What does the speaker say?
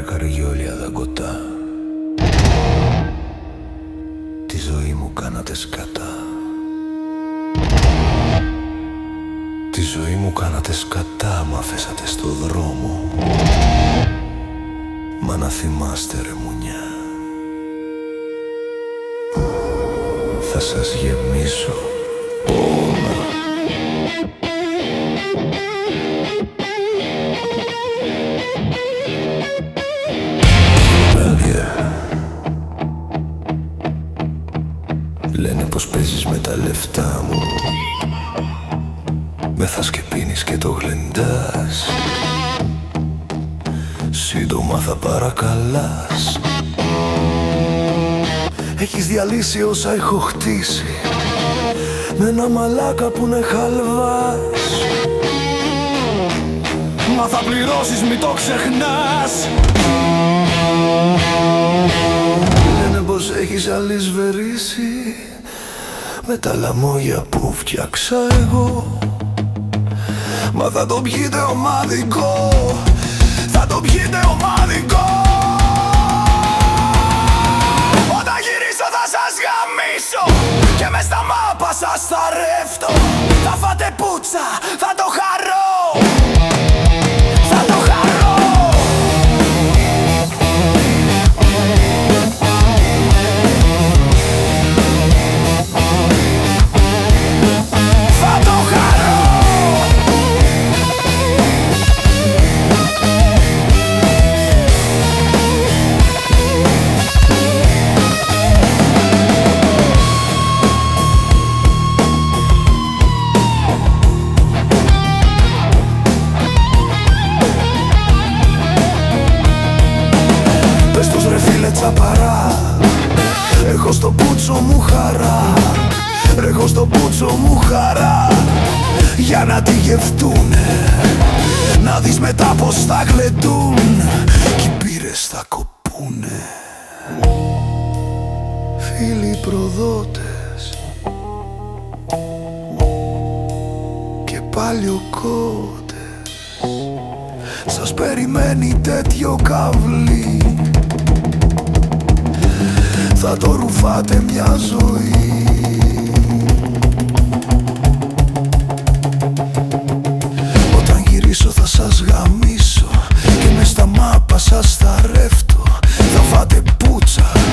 καριόλια δαγκωτά. Τη ζωή μου κάνατε σκατά. Τη ζωή μου κάνατε σκατά Μ' αφέσατε στο δρόμο. Μα να θυμάστε ρε μουνιά. Θα σας γεμίσω. Παίζεις με τα λεφτά μου. Με θα και πίνεις και το γλεντάς. Σύντομα θα παρακαλάς. Έχεις διαλύσει όσα έχω χτίσει. Με ένα μαλάκα που είναι χαλβάς. Μα θα πληρώσεις μη το ξεχνάς. Λένε πως έχεις αλυσβερίσει Με τα λαμόγια που φτιάξα εγώ. Μα θα το πιείτε ομαδικό Θα το πιείτε ομαδικό. Όταν γυρίσω θα σας γαμίσω Και μες στα μάπα σας θα ρεύτω. Θα φάτε πουτσα, θα Έχω στο πούτσο μου χαρά. Έχω στο πούτσο μου χαρά. Για να τη γευτούνε. Να δεις μετά πως θα γλεντούν. Κι οι πύρες θα κοπούνε. Φίλοι προδότες. Και παλιοκότες Σας περιμένει τέτοιο καβλί θα το ρουφάτε μια ζωή. Όταν γυρίσω θα σας γαμίσω Και μες στα μάπα σας θα ρεύτω. Θα φάτε πουτσα